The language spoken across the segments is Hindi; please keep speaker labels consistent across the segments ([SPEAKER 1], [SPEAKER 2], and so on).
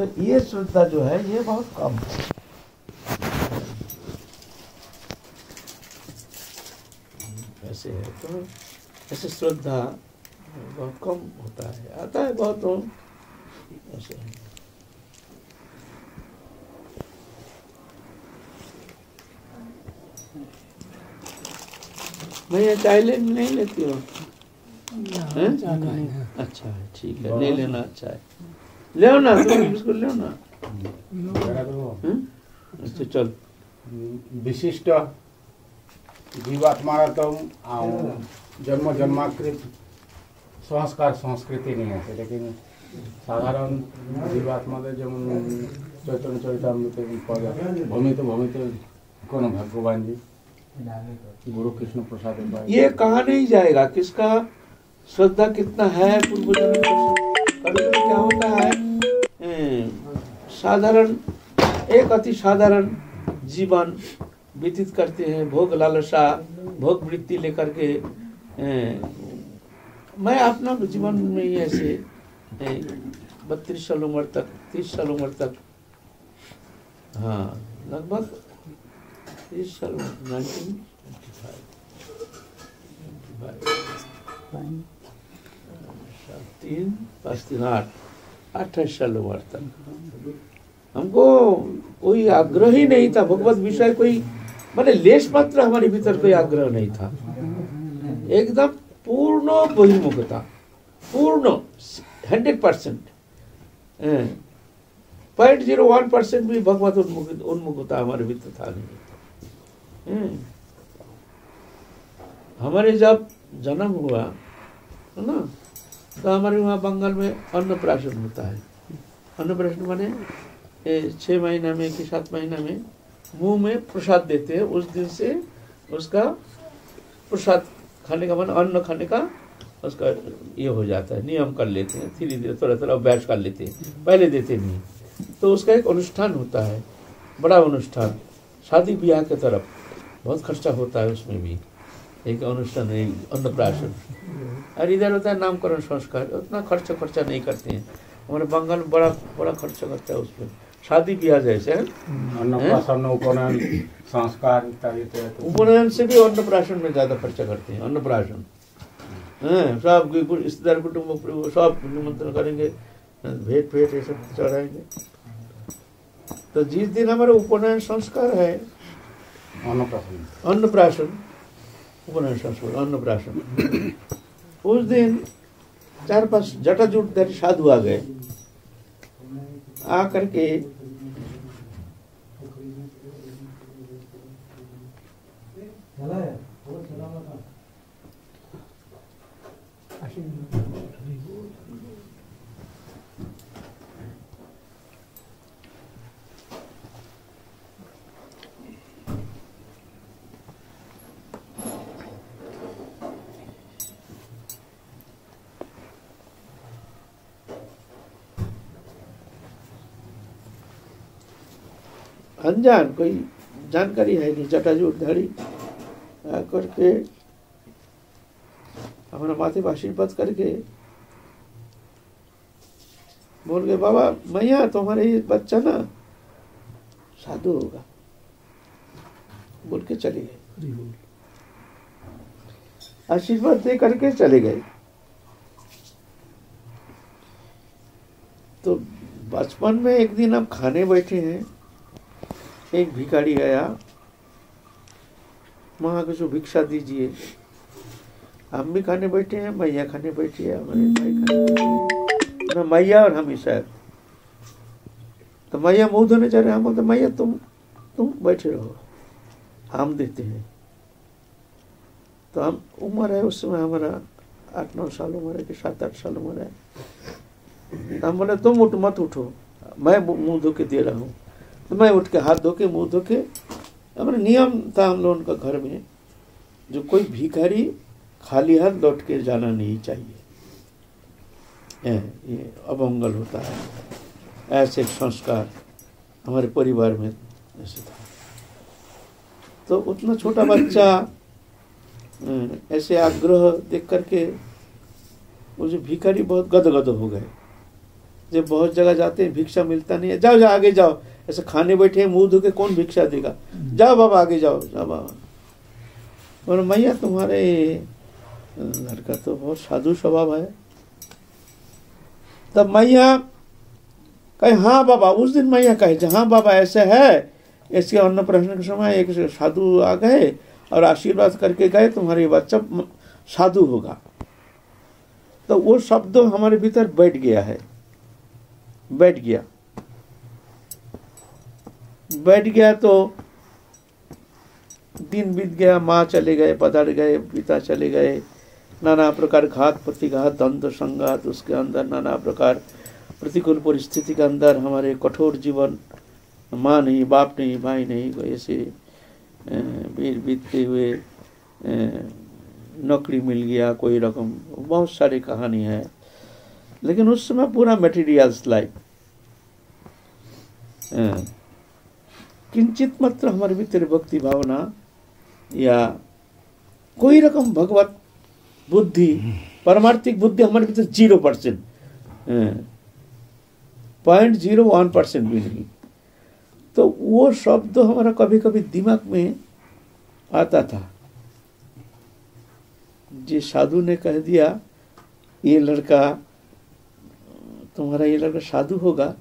[SPEAKER 1] तो ये श्रद्धा जो है ये बहुत कम है। ऐसे है तो ऐसे श्रद्धा बहुत कम होता है आता है बहुत तो। ऐसे है। मैं ये चाय नहीं लेती हूँ? अच्छा है ठीक है नहीं लेना अच्छा है ले आओ ना उसको ले ना अच्छा चल
[SPEAKER 2] विशिष्ट जीवात्मा तो जन्म जन्माकृत संस्कार संस्कृति नहीं সংস্কৃতি लेकिन साधारण जीवात्मा के जमन चैतन्य যেমন भूमि तो भूमि तो कौन भगवान जी? गुरु कृष्ण प्रसाद
[SPEAKER 1] ये कहा नहीं जाएगा? किसका श्रद्धा कितना है? पूर्व जन्म कभी कभी क्या होता है साधारण, एक अति साधारण जीवन व्यतीत करते हैं, भोग लालसा, भोग वृत्ति लेकर के मैं अपना जीवन में ही ऐसे बत्तीस साल उम्र तक, तीस साल उम्र तक हाँ लगभग तीस साल नाइनटीन तीन पाँच तीन आठ अट्ठाईस साल उम्र तक हमको कोई आग्रह ही नहीं था भगवत विषय कोई मैंने लेश मात्र हमारे भीतर कोई आग्रह नहीं था एकदम पूर्ण बहिर्मुखता पूर्ण hundred percent point zero one percent भी भगवत उन्मुख उन्मुखता हमारे भीतर था नहीं। हमारे जब जन्म हुआ है ना तो हमारे वहाँ बंगाल में अन्नप्राशन होता है। अन्नप्राशन माने छः महीना में कि सात महीना में मुँह में प्रसाद देते हैं। उस दिन से उसका प्रसाद खाने का मन, अन्न खाने का उसका ये हो जाता है। नियम कर लेते हैं। धीरे धीरे थोड़ा थोड़ा अभ्यास कर लेते हैं। पहले देते नहीं। तो उसका एक अनुष्ठान होता है। बड़ा अनुष्ठान। शादी ब्याह के तरफ़ बहुत खर्चा होता है उसमें भी। एक अनुष्ठान एक अन्नप्राशन। और इधर होता है नामकरण संस्कार उतना खर्च खर्चा नहीं करते हैं। हमारे बंगाल में बड़ा बड़ा खर्चा करता है उसमें। शादी ब्याह जैसे है?
[SPEAKER 2] संस्कार तो
[SPEAKER 1] उपनयन से भी अन्नप्राशन में ज़्यादा खर्चा करते हैं अन्नप्राशन। सब रिश्तेदार कुटुंब सब निमंत्रण करेंगे भेंट भेंट ये सब चढ़ाएँगे। तो जिस दिन हमारा उपनयन संस्कार है
[SPEAKER 2] अन्नप्राशन।
[SPEAKER 1] अन्नप्राशन उपनयन संस्कार अन्नप्राशन। उस दिन चार पाँच जटाजुटधारी साधु आ गए। आ। करके अनजान कोई जानकारी है नहीं जटाजुटधारी आ करके हमारा माथे पर आशीर्वाद करके बोल गए बाबा मैया तुम्हारे ये बच्चा ना साधु होगा बोल के चले गए आशीर्वाद दे करके चले गए तो बचपन में एक दिन हम खाने बैठे हैं एक भिखारी आया वहाँ कुछ भिक्षा दीजिए। हम भी खाने बैठे हैं मैया खाने बैठी है, हमारे भाई खाने ना मैया और हम ही शायद। तो मैया मुँह धोने जा रहे हम बोलते मैया, तुम तुम बैठे रहो। हम देते हैं। तो हम उम्र है, उस समय हमारा आठ नौ साल उम्र है कि सात आठ साल उम्र है। तो हम बोले, तुम उठ, मत उठो। मैं मुँह धो के दे रहा हूँ। तो मैं उठ के हाथ धो के मुँह धो के हमारा नियम था हम लोगों का घर में, जो कोई भिखारी खाली हाथ लौट के जाना नहीं चाहिए। ये अमंगल होता है। ऐसे संस्कार हमारे परिवार में ऐसे था। तो उतना छोटा बच्चा ऐसे आग्रह देख करके जो भिखारी बहुत गदगद हो गए। जब बहुत जगह जाते हैं, भिक्षा मिलता नहीं है, जाओ जाओ, आगे जाओ। ऐसे खाने बैठे मुँह धो के कौन भिक्षा देगा? जाओ बाबा, आगे जाओ। जाओ बाबा। और मैया, तुम्हारे लड़का तो बहुत साधु स्वभाव है। तब मैया कहे हाँ बाबा, उस दिन मैया कहे हाँ बाबा ऐसे है इसके अन्न प्रश्न के समय एक साधु आ गए और आशीर्वाद करके गए, तुम्हारे बच्चा साधु होगा। तो वो शब्द हमारे भीतर बैठ गया है। बैठ गया। बैठ गया तो दिन बीत गया, माँ चले गए, पधर गए, पिता चले गए। नाना प्रकार घात, प्रतिघात, द्वंद्व, संघात, उसके अंदर नाना प्रकार प्रतिकूल परिस्थिति के अंदर हमारे कठोर जीवन, माँ नहीं, बाप नहीं, भाई नहीं, ऐसे बीत बीतते हुए नौकरी मिल गया, कोई रकम, बहुत सारी कहानी है। लेकिन उस समय पूरा मटेरियल्स लाइफ किंचित मात्र हमारे भीतर भक्ति भावना या कोई रकम भगवत बुद्धि, परमार्थिक बुद्धि हमारे भीतर zero percent point zero one percent भी नहीं। तो वो शब्द हमारा कभी कभी दिमाग में आता था। जी साधु ने कह दिया, ये लड़का, तुम्हारा ये लड़का साधु होगा?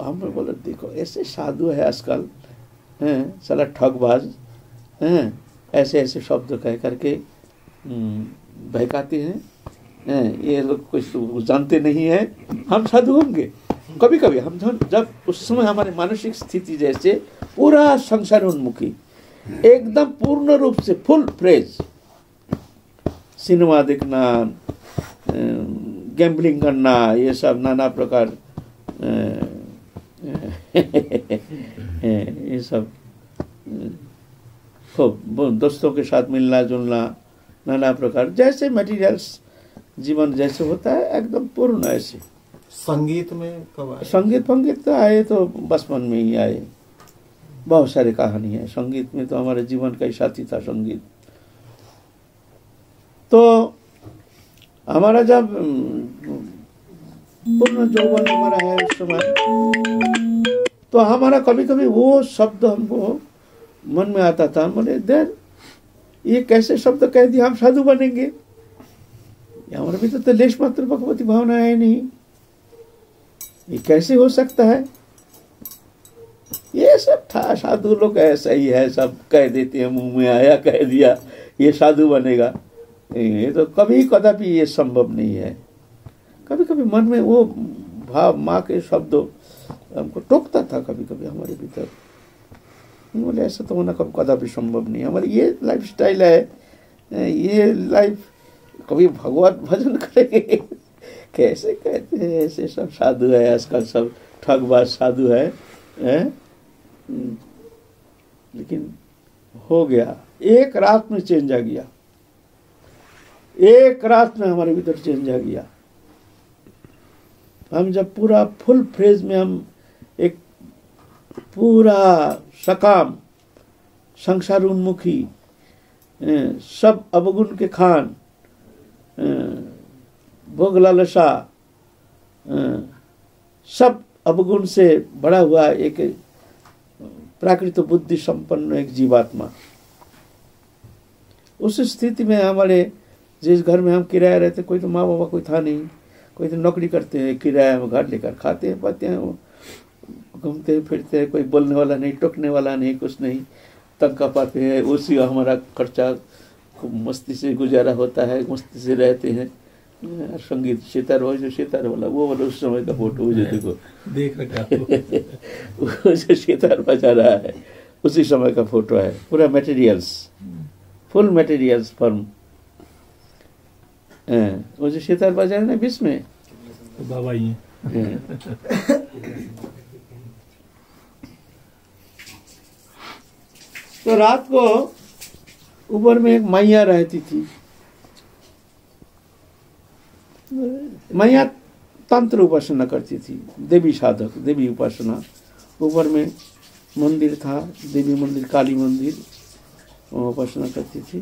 [SPEAKER 1] हमने बोला, देखो, ऐसे साधु है आजकल हैं साला ठगबाज हैं ऐसे ऐसे शब्द कह करके हम्म, बहकाते हैं हैं, ये लोग कुछ जानते नहीं है हम साधु होंगे। कभी कभी हम जब- उस समय हमारे मानसिक स्थिति जैसे पूरा संसार उन्मुखी एकदम पूर्ण रूप से फुल फ्रेज सिनेमा देखना गैम्बलिंग करना ये सब नाना प्रकार ये सब। खूब दोस्तों के साथ मिलना जुलना नाना प्रकार जैसे मटेरियल्स जीवन जैसे होता है एकदम पूर्ण ऐसे।
[SPEAKER 3] संगीत में कब आए?
[SPEAKER 1] संगीत फंगीत तो आए तो बचपन में ही आए। बहुत सारी कहानी है। संगीत में तो हमारे जीवन का ही साथी था संगीत। तो हमारा जब पूर्ण यौवन हमारा है उस समय तो हमारा कभी कभी वो शब्द हमको मन में आता था, बोले देर ये कैसे शब्द कह दिया, हम साधु बनेंगे? हमारे भीतर तो लेश मात्र भगवती भावना है नहीं। ये कैसे हो सकता है? ये सब था, साधु लोग ऐसा ही है, सब कह देते हैं, मुँह में आया, कह दिया, ये साधु बनेगा। ये तो कभी कदापि ये संभव नहीं है। कभी कभी मन में वो भाव, माँ के शब्द हमको टोकता था कभी कभी हमारे भीतर। बोले ऐसा तो होना कभी कदापि संभव नहीं हमारी ये लाइफ स्टाइल है ये लाइफ कभी भगवत भजन करेंगे। कैसे कहते हैं ऐसे सब साधु है आजकल सब ठगबाज साधु है, हैं? हम्म। लेकिन हो गया। एक रात में चेंज आ गया। एक रात में हमारे भीतर चेंज आ गया। हम जब पूरा फुल फ्रेज में हम एक पूरा सकाम संसार उन्मुखी सब अवगुण के खान भोग लालसा सब अवगुण से बड़ा हुआ एक प्राकृत बुद्धि संपन्न एक जीवात्मा। उस स्थिति में हमारे, जिस घर में हम किराया रहते, कोई तो माँ बाबा कोई था नहीं, कोई तो नौकरी करते हैं, किराया में घर लेकर खाते हैं पाते हैं घूमते फिरते हैं कोई बोलने वाला नहीं टोकने वाला नहीं कुछ नहीं। तंग पाते हैं उसी हमारा खर्चा खूब मस्ती से गुजारा होता है मस्ती से रहते हैं। संगीत सितार हो जो सितार वाला वो वाला उस समय का फ़ोटो वो जो देखो।
[SPEAKER 3] देख रखा
[SPEAKER 1] वो जो सितार बजा रहा है उसी समय का फ़ोटो है पूरा मटेरियल्स फुल मटेरियल्स फॉर्म वो जो सितार बजा रहे हैं ना बीच में।
[SPEAKER 3] तो बाबा ही। हैं।
[SPEAKER 1] तो रात को ऊपर में एक मैया रहती थी। मैया तंत्र उपासना करती थी, देवी साधक, देवी उपासना। ऊपर में मंदिर था, देवी मंदिर, काली मंदिर, वहाँ उपासना करती थी।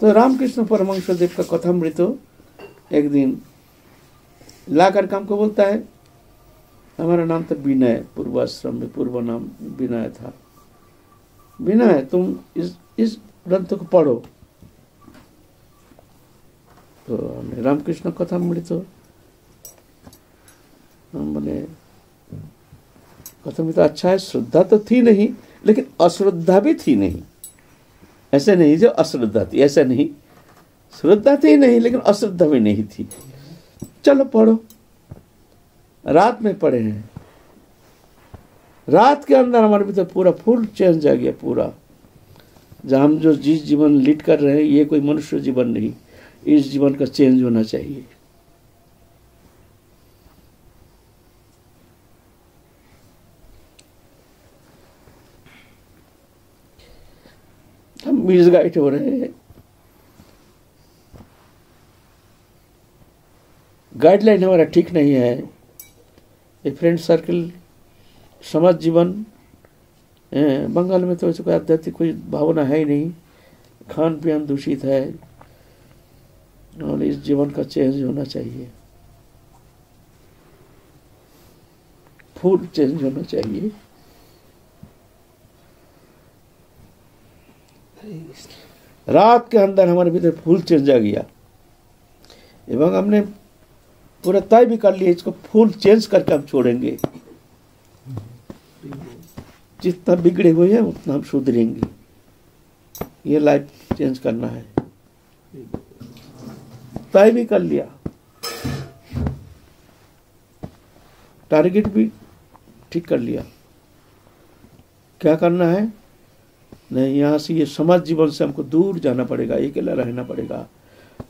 [SPEAKER 1] तो रामकृष्ण परमहंस देव का कथामृत एक दिन ला कर को बोलता है, हमारा नाम था विनय, पूर्वाश्रम में पूर्व नाम विनय था। विनय तुम इस इस ग्रंथ को पढ़ो। तो रामकृष्ण कथा मृत तो कथा मृत अच्छा है, श्रद्धा तो थी नहीं, लेकिन अश्रद्धा भी थी नहीं। ऐसे नहीं जो अश्रद्धा थी, ऐसा नहीं। श्रद्धा थी नहीं, लेकिन अश्रद्धा भी नहीं थी। चलो पढ़ो। रात में पढ़े हैं। रात के अंदर हमारे भीतर पूरा फुल चेंज आ गया, पूरा। जहाँ हम जो जिस जीवन लीड कर रहे हैं, ये कोई मनुष्य जीवन नहीं, इस जीवन का चेंज होना चाहिए। हम मिस गाइड हो रहे हैं। गाइडलाइन हमारा ठीक नहीं है। ये फ्रेंड सर्कल समाज जीवन बंगाल में तो ऐसे कोई आध्यात्मिक कोई भावना है ही नहीं। खान पियान दूषित है, और इस जीवन का चेंज होना चाहिए। फूल चेंज होना चाहिए। रात के अंदर हमारे भीतर फूल चेंज आ गया। एवं हमने पूरा तय भी कर लिया, इसको फूल चेंज करके हम छोड़ेंगे। जितना बिगड़े हुए हैं, उतना हम सुधरेंगे। ये लाइफ चेंज करना है। तय भी कर लिया। टारगेट भी ठीक कर लिया। क्या करना है? नहीं, यहाँ से ये समाज जीवन से हमको दूर जाना पड़ेगा अकेला रहना पड़ेगा।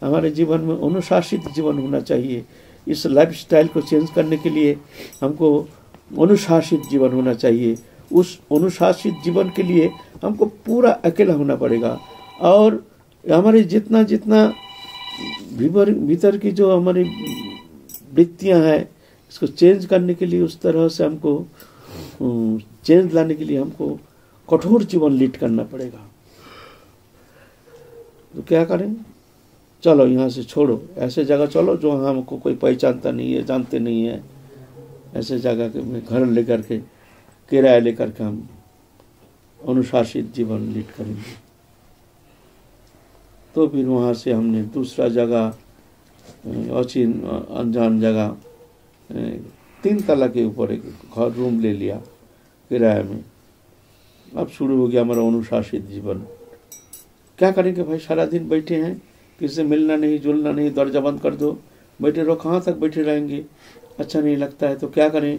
[SPEAKER 1] हमारे जीवन में अनुशासित जीवन होना चाहिए। इस लाइफ स्टाइल को चेंज करने के लिए हमको अनुशासित जीवन होना चाहिए। उस अनुशासित जीवन के लिए हमको पूरा अकेला होना पड़ेगा। और हमारे जितना जितना भीतर भीतर की जो हमारी वृत्तियाँ हैं, इसको चेंज करने के लिए उस तरह से हमको चेंज लाने के लिए हमको कठोर जीवन लीड करना पड़ेगा। तो क्या करें? चलो यहाँ से छोड़ो। ऐसे जगह चलो जो हमको कोई पहचानता नहीं है, जानते नहीं है। ऐसे जगह के घर लेकर के, किराया लेकर के हम अनुशासित जीवन लीड करेंगे। तो फिर वहाँ से हमने दूसरा जगह अचिन अनजान जगह तीन तला के ऊपर एक घर, रूम ले लिया किराए में। अब शुरू हो गया हमारा अनुशासित जीवन। क्या करेंगे भाई? सारा दिन बैठे हैं, किसी से मिलना नहीं, जुलना नहीं, दर्जा बंद कर दो। बैठे रहो, कहाँ तक बैठे रहेंगे? अच्छा नहीं लगता है तो क्या करें?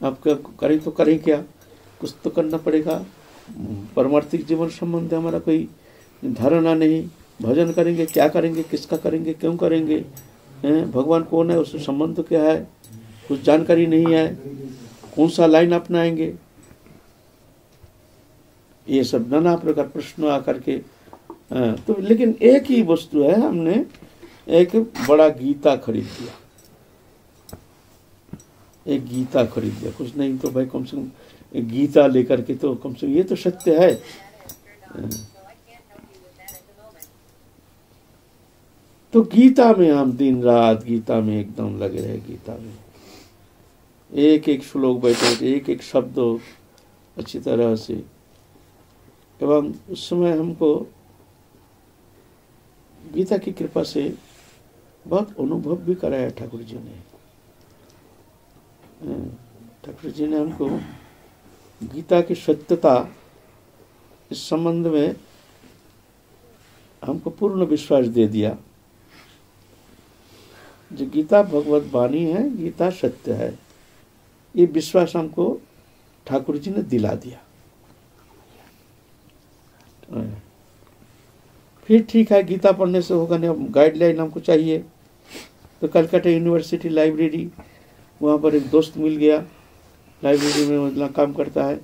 [SPEAKER 1] आप क्या करें तो करें क्या? कुछ तो करना पड़ेगा। परमार्थिक जीवन संबंध हमारा कोई धारणा नहीं। भजन करेंगे, क्या करेंगे, किसका करेंगे, क्यों करेंगे? हैं? भगवान कौन है, उससे संबंध क्या है? कुछ जानकारी नहीं है। कौन सा लाइन अपनाएँगे? ये सब नाना प्रकार प्रश्न आकर के तो लेकिन एक ही वस्तु है, हमने एक बड़ा गीता खरीद दिया एक गीता खरीद दिया कुछ नहीं तो भाई कम से कम गीता लेकर के तो कम से कम, ये तो सत्य है। तो गीता में हम दिन रात गीता में एकदम लगे रहे, गीता में। एक एक श्लोक बैठे, एक एक शब्द अच्छी तरह से। एवं उस समय हमको गीता की कृपा से बहुत अनुभव भी कराया ठाकुर जी ने। ठाकुर जी ने हमको गीता की सत्यता इस संबंध में हमको पूर्ण विश्वास दे दिया। जो गीता भगवत वाणी है, गीता सत्य है, ये विश्वास हमको ठाकुर जी ने दिला दिया। फिर ठीक है, गीता पढ़ने से होगा नहीं गाइडलाइन हमको चाहिए। तो कलकत्ता यूनिवर्सिटी लाइब्रेरी वहाँ पर एक दोस्त मिल गया, लाइब्रेरी में मतलब काम करता है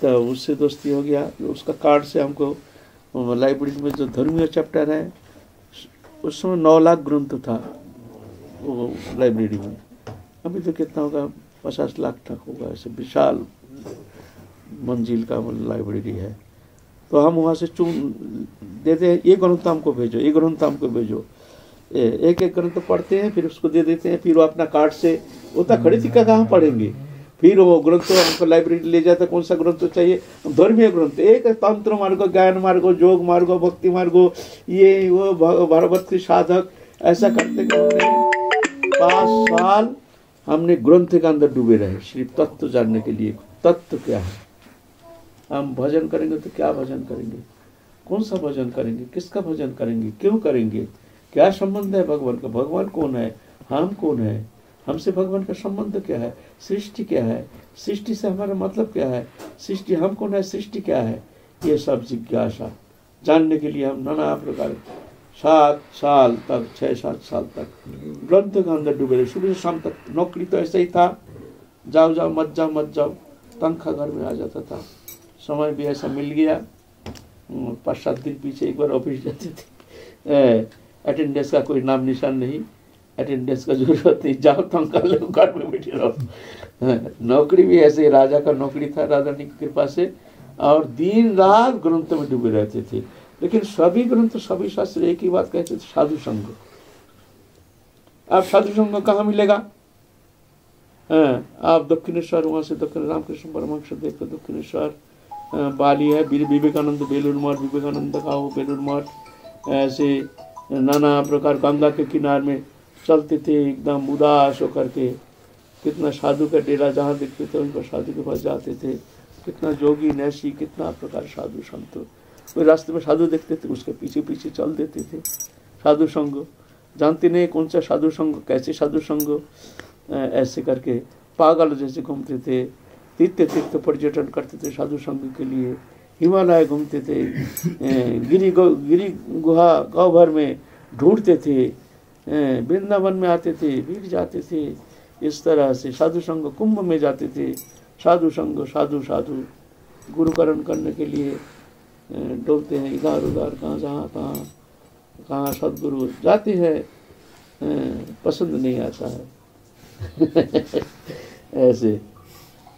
[SPEAKER 1] तो उससे दोस्ती हो गया। उसका कार्ड से हमको लाइब्रेरी में जो धर्मीय चैप्टर है, उस समय नौ लाख ग्रंथ था, वो लाइब्रेरी में। अभी तो कितना होगा, पचास लाख तक होगा, ऐसे विशाल मंजिल का लाइब्रेरी है। तो हम वहाँ से चुन, देते हैं ये ग्रंथ हमको भेजो ये ग्रंथ हमको भेजो। एक एक ग्रंथ पढ़ते हैं, फिर उसको दे देते हैं, फिर वो अपना कार्ड से उतना खड़ी टीका कहाँ पढ़ेंगे? फिर वो ग्रंथ हमको लाइब्रेरी ले जाता, कौन सा ग्रंथ चाहिए? धर्मीय ग्रंथ, एक तंत्र मार्ग, ज्ञान मार्ग जोग मार्ग, भक्ति मार्ग, ये, वो भगवत साधक, ऐसा करते करते पाँच साल हमने ग्रंथ के अंदर डूबे रहे। सिर्फ़ तत्व जानने के लिए, तत्व क्या है? हम भजन करेंगे तो क्या भजन करेंगे? कौन सा भजन करेंगे? किसका भजन करेंगे? क्यों करेंगे? क्या संबंध है भगवान का? भगवान कौन है? हम कौन है? हमसे भगवान का संबंध क्या है? सृष्टि क्या है? सृष्टि से हमारा मतलब क्या है? सृष्टि हम कौन है? सृष्टि क्या है? ये सब जिज्ञासा। जानने के लिए हम नाना प्रकार सात साल तक छः सात साल तक ग्रंथ के अंदर डूबे रहे। सुबह से शाम तक नौकरी तो ऐसा ही था। जाओ जाओ मत जाओ मत जाओ। तनख्वाह घर में आ जाता था। समय भी ऐसा मिल गया। हम्म, पाँच सात दिन पीछे एक बार ऑफ़िस जाते थे। अटेंडेंस का कोई नाम निशान नहीं। अटेंडेंस का ज़रूरत नहीं। जाओ तनख्वाह लो घर में बैठे रहो। हाँ, नौकरी भी ऐसे राजा का नौकरी था राजा की कृपा से। और दिन रात ग्रंथ में डूबे रहते थे। लेकिन सभी ग्रंथ सभी शास्त्र एक ही बात कहते थे साधु संघ। अब साधु संघ कहाँ मिलेगा? हाँ, आप दक्षिणेश्वर वहाँ से दक्षिण रामकृष्ण परमहंस देव का दक्षिणेश्वर। बाली है विवेकानंद बेलूर मठ विवेकानंद का वो बेलूर मठ ऐसे नाना प्रकार गंगा के किनार में चलते थे, एकदम उदास होकर के। कितना साधु का डेरा जहाँ देखते थे उनको साधु के पास जाते थे। कितना जोगी नैसी कितना प्रकार साधु संत। कोई रास्ते में साधु देखते थे, उसके पीछे पीछे चल देते थे। साधु संग, जानते नहीं कौन सा साधु संग, कैसे साधु संग ऐसे करके। पागल जैसे घूमते थे तीर्थ तीर्थ पर्यटन करते थे साधु संघ के लिए। हिमालय घूमते थे गिरी गौ, गिरी गुहा गाँव भर में ढूंढते थे वृंदावन में आते थे, भीड़ जाते थे, इस तरह से साधु संघ कुंभ में जाते थे। साधु संघ, साधु साधु, गुरुकरण करने के लिए डोलते हैं, इधर, उधर, कहाँ जहाँ, कहाँ कहाँ सदगुरु जाते हैं पसंद नहीं आता है। ऐसे।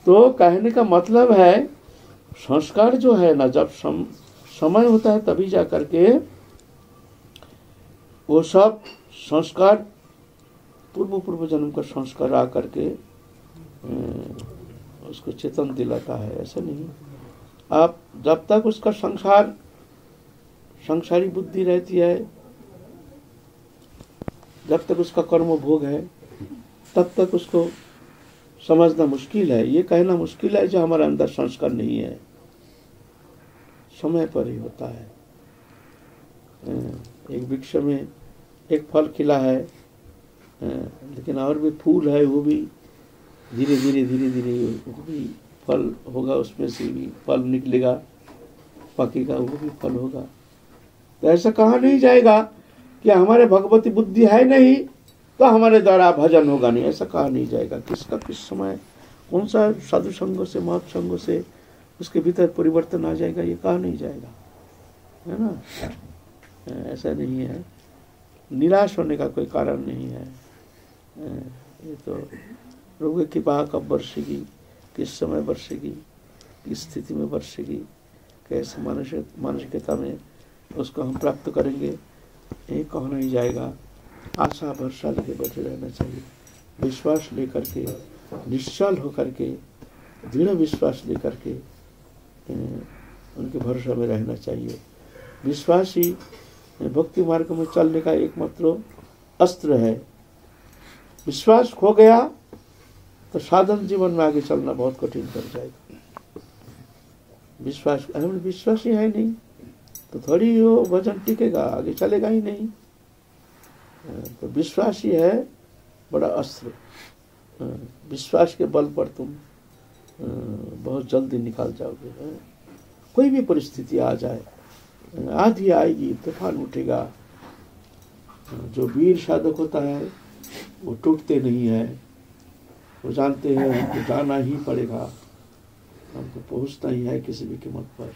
[SPEAKER 1] तो कहने का मतलब है संस्कार जो है ना जब सम, समय होता है तभी जा करके वो सब संस्कार पूर्व पूर्व जन्म का संस्कार आ करके उसको चेतन दिलाता है ऐसा नहीं। आप जब तक उसका संसार संसारी बुद्धि रहती है जब तक उसका कर्म भोग है तब तक उसको समझना मुश्किल है। ये कहना मुश्किल है जो हमारे अंदर संस्कार नहीं है। समय पर ही होता है। एक वृक्ष में एक फल खिला है। लेकिन और भी फूल है, वो भी धीरे धीरे धीरे धीरे वो भी फल होगा, उसमें से भी फल निकलेगा। पकेगा वो भी फल होगा। तो ऐसा कहा नहीं जाएगा कि हमारे भगवती बुद्धि है नहीं। तो हमारे द्वारा भजन होगा नहीं, ऐसा कहा नहीं जाएगा। किसका, किस समय कौन सा साधु संघों से महत संघों से उसके भीतर परिवर्तन आ जाएगा, ये कहा नहीं जाएगा। है ना? ऐसा नहीं है। निराश होने का कोई कारण नहीं है। ये तो प्रभु की कृपा कब बरसेगी, किस समय बरसेगी, किस स्थिति में बरसेगी, कैसे मानसिक, मानसिकता में उसको हम प्राप्त करेंगे, ये कहा नहीं जाएगा। आशा भरोसा लेके बैठे रहना चाहिए विश्वास लेकर के, निश्चल होकर के, दृढ़ विश्वास लेकर के उनके भरोसा में रहना चाहिए। विश्वास ही भक्ति मार्ग में चलने का एकमात्र अस्त्र है। विश्वास खो गया तो साधन जीवन में आगे चलना बहुत कठिन पड़ जाएगा। विश्वास हमें विश्वास ही है नहीं तो थोड़ी वो वज़न टिकेगा, आगे चलेगा ही नहीं। तो विश्वास ही है बड़ा अस्त्र। विश्वास के बल पर तुम बहुत जल्दी निकाल जाओगे कोई भी परिस्थिति आ जाए आधी आएगी, तूफ़ान उठेगा। जो वीर साधक होता है, वो टूटते नहीं है। वो जानते हैं हमको जाना ही पड़ेगा। हमको पहुँचना ही है किसी भी कीमत पर।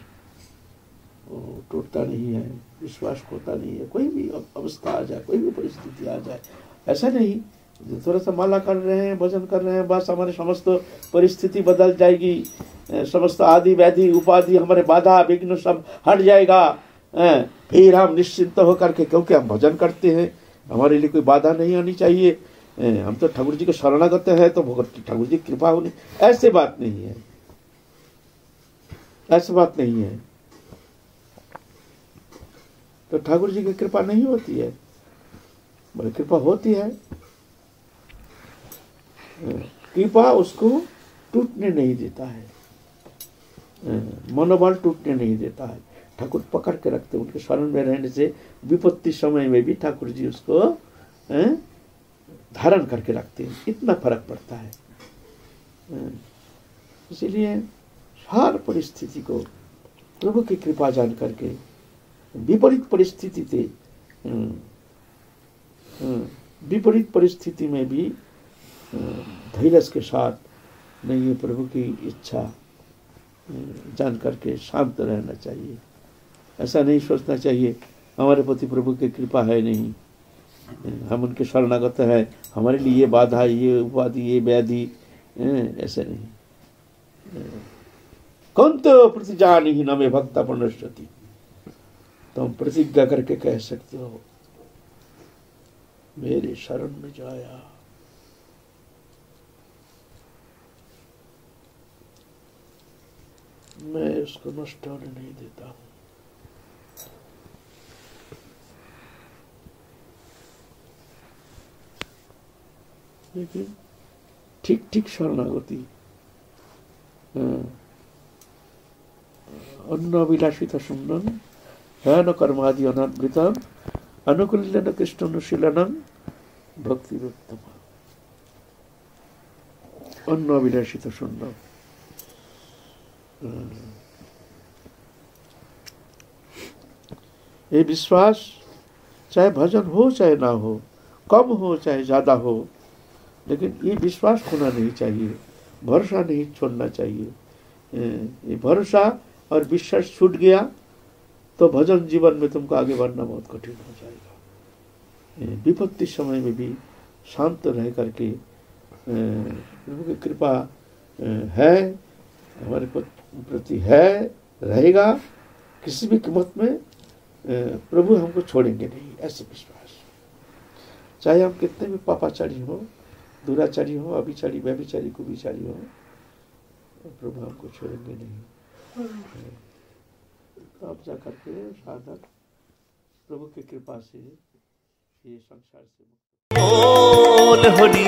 [SPEAKER 1] टूटता नहीं है, विश्वास खोता नहीं है, कोई भी अवस्था आ जाए, कोई भी परिस्थिति आ जाए। ऐसा नहीं, जो थोड़ा सा माला कर रहे हैं, भजन कर रहे हैं बस हमारे समस्त परिस्थिति बदल जाएगी। समस्त आदि, व्याधि, उपाधि, हमारे बाधा, विघ्न सब हट जाएगा। फिर हम निश्चिंत होकर के, क्योंकि हम भजन करते हैं, हमारे लिए कोई बाधा नहीं आनी चाहिए। हम तो ठाकुर जी के शरणागत है तो ठाकुर जी की कृपा होनी, ऐसे बात नहीं है। ऐसी बात नहीं है। तो ठाकुर जी की कृपा नहीं होती है। बोले, कृपा होती है। कृपा उसको टूटने नहीं देता है। मनोबल टूटने नहीं देता है। ठाकुर पकड़ के रखते उनके शरण में रहने से विपत्ति समय में भी ठाकुर जी उसको धारण करके रखते हैं। इतना फ़र्क पड़ता है। इसीलिए हर परिस्थिति को प्रभु की कृपा जान करके विपरीत परिस्थिति थे अ, अ, विपरीत परिस्थिति में भी अ, धैर्य के साथ नहीं प्रभु की इच्छा जान करके शांत रहना चाहिए। ऐसा नहीं सोचना चाहिए हमारे प्रति प्रभु की कृपा है नहीं। हम उनके शरणागत है हमारे लिए ये बाधा ये उपाधि ये व्याधि ऐसे नहीं। कौन तो प्रतिजान ही न में भक्त पुनश्यति तुम तो प्रतिज्ञा करके कह सकते हो, मेरे शरण में जाया। मैं उसको नष्ट होने नहीं देता हूँ। लेकिन ठीक ठीक शरणागति। हाँ। अन्नाभिलाषित सुंदर न कर्मादि अनामृतम कृष्ण अनुशीलन भक्ति व्यक्तम अन्न अभिलाषित शून्य ये विश्वास चाहे भजन हो चाहे ना हो कम हो चाहे ज़्यादा हो लेकिन ये विश्वास होना नहीं चाहिए भरोसा नहीं छोड़ना चाहिए ये भरोसा और विश्वास छूट गया तो भजन जीवन में तुमको आगे बढ़ना बहुत कठिन हो जाएगा। विपत्ति समय में भी शांत रह करके प्रभु की कृपा है, हमारे प्रति है, रहेगा, किसी भी कीमत में प्रभु हमको छोड़ेंगे नहीं, ऐसे विश्वास। चाहे हम कितने भी पापाचारी हो, दुराचारी हो, अभिचारी, व्यभिचारी कुभिचारी हो, प्रभु हमको छोड़ेंगे नहीं। तो जगह के साधक प्रभु की कृपा से ये संसार से मुक्त
[SPEAKER 4] बोल हरि